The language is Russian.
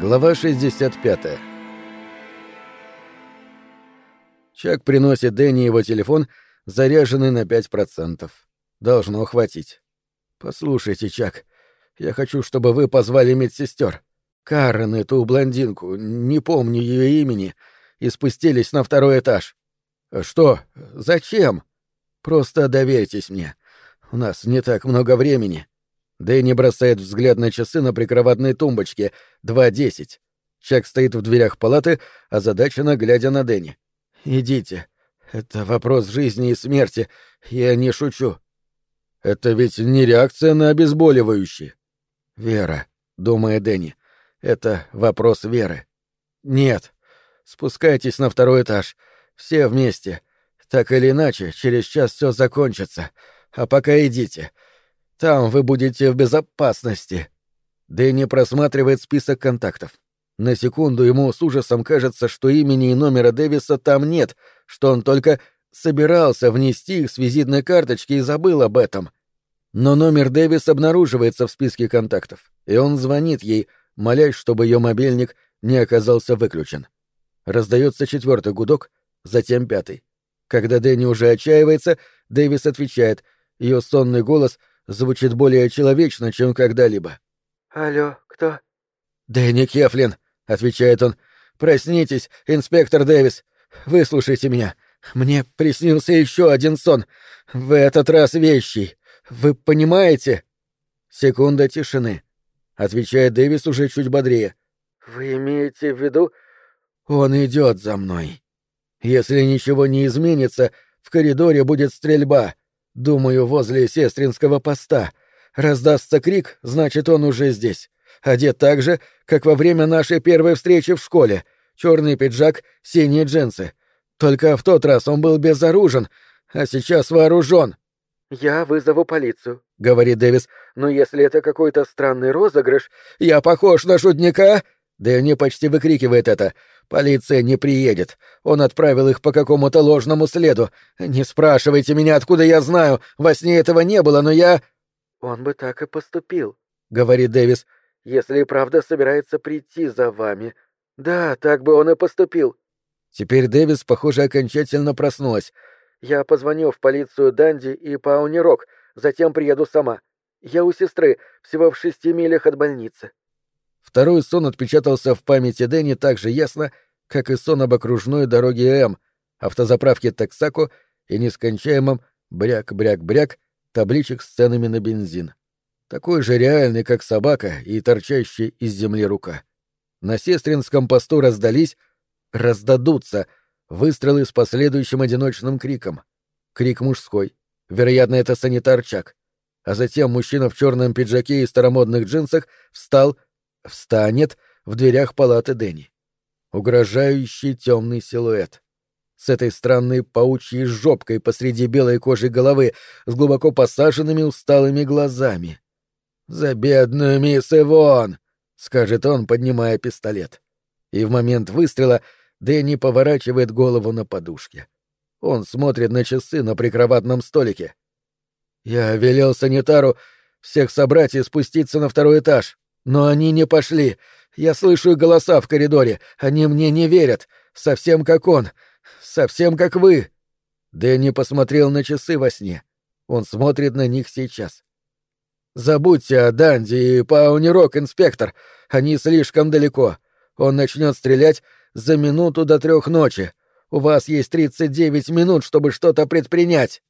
Глава 65 Чак приносит Дэнни его телефон, заряженный на 5%. Должно хватить. «Послушайте, Чак, я хочу, чтобы вы позвали медсестер. Карен, эту блондинку, не помню ее имени, и спустились на второй этаж». «Что? Зачем?» «Просто доверьтесь мне. У нас не так много времени». Дэнни бросает взгляд на часы на прикроватной тумбочке. Два десять. Чак стоит в дверях палаты, озадаченно глядя на Дэнни. «Идите. Это вопрос жизни и смерти. Я не шучу». «Это ведь не реакция на обезболивающие». «Вера», — думает Дэнни. «Это вопрос веры». «Нет. Спускайтесь на второй этаж. Все вместе. Так или иначе, через час все закончится. А пока идите. Там вы будете в безопасности. Дэнни просматривает список контактов. На секунду ему с ужасом кажется, что имени и номера Дэвиса там нет, что он только собирался внести их с визитной карточки и забыл об этом. Но номер Дэвис обнаруживается в списке контактов, и он звонит ей, молясь, чтобы ее мобильник не оказался выключен. Раздается четвертый гудок, затем пятый. Когда Дэнни уже отчаивается, Дэвис отвечает, ее сонный голос звучит более человечно, чем когда-либо. «Алло, кто?» «Дэнни Кефлин», — отвечает он. «Проснитесь, инспектор Дэвис. Выслушайте меня. Мне приснился еще один сон. В этот раз вещий. Вы понимаете?» Секунда тишины. Отвечает Дэвис уже чуть бодрее. «Вы имеете в виду...» «Он идет за мной. Если ничего не изменится, в коридоре будет стрельба. Думаю, возле сестринского поста. Раздастся крик, значит, он уже здесь. Одет так же, как во время нашей первой встречи в школе. Черный пиджак, синие джинсы. Только в тот раз он был безоружен, а сейчас вооружен. «Я вызову полицию», — говорит Дэвис. «Но если это какой-то странный розыгрыш...» «Я похож на шутника?» Дэнни почти выкрикивает это. Полиция не приедет. Он отправил их по какому-то ложному следу. Не спрашивайте меня, откуда я знаю. Во сне этого не было, но я... Он бы так и поступил, говорит Дэвис, если и правда собирается прийти за вами. Да, так бы он и поступил. Теперь Дэвис, похоже, окончательно проснулась. Я позвоню в полицию Данди и Пауни-Рок, затем приеду сама. Я у сестры, всего в шести милях от больницы. Второй сон отпечатался в памяти Дэнни так же ясно, как и сон об окружной дороге М, автозаправке Тексако и нескончаемом бряк-бряк-бряк табличек с ценами на бензин. Такой же реальный, как собака и торчащий из земли рука. На сестринском посту раздались, раздадутся, выстрелы с последующим одиночным криком. Крик мужской. Вероятно, это санитар Чак. А затем мужчина в черном пиджаке и старомодных джинсах встал встанет в дверях палаты Дэнни. Угрожающий темный силуэт. С этой странной паучьей жопкой посреди белой кожи головы, с глубоко посаженными усталыми глазами. «За бедную мисс Ивон!» — скажет он, поднимая пистолет. И в момент выстрела Дэнни поворачивает голову на подушке. Он смотрит на часы на прикроватном столике. «Я велел санитару всех собрать и спуститься на второй этаж. Но они не пошли. Я слышу голоса в коридоре. Они мне не верят. Совсем как он. Совсем как вы. Дэнни посмотрел на часы во сне. Он смотрит на них сейчас. Забудьте о Данди и Пауни-Рок, инспектор. Они слишком далеко. Он начнет стрелять за минуту до трех ночи. У вас есть тридцать девять минут, чтобы что-то предпринять.